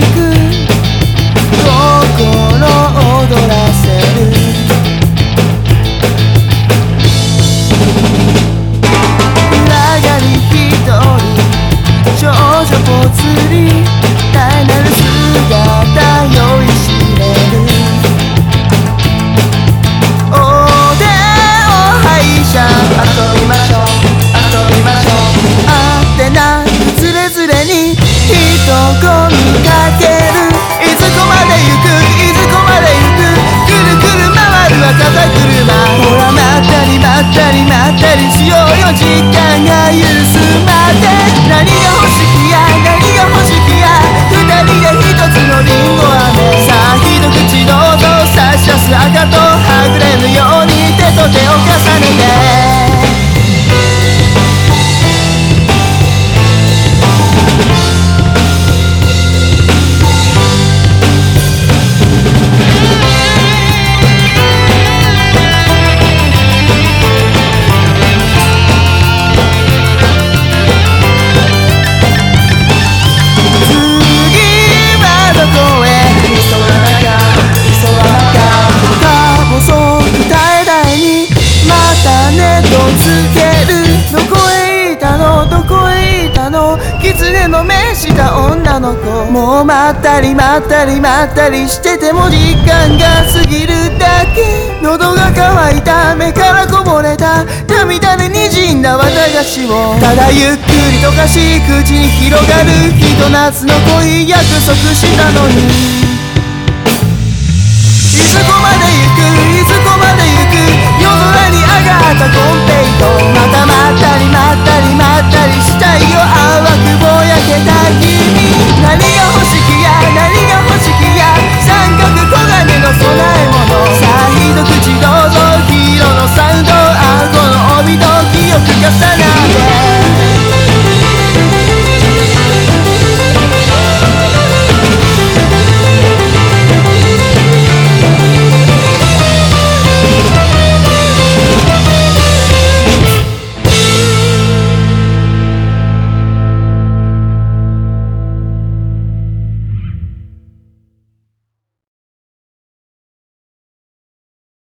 く種とつけるどこへいたのどこへいたの？狐の目した女の子もうまったりまったりまったりしてても時間が過ぎるだけ。喉が渇いた目からこぼれた涙で滲んだ綿菓子をただゆっくりとかしい口に広がるひと夏の恋約束したのにいずこまで行く？いずこまで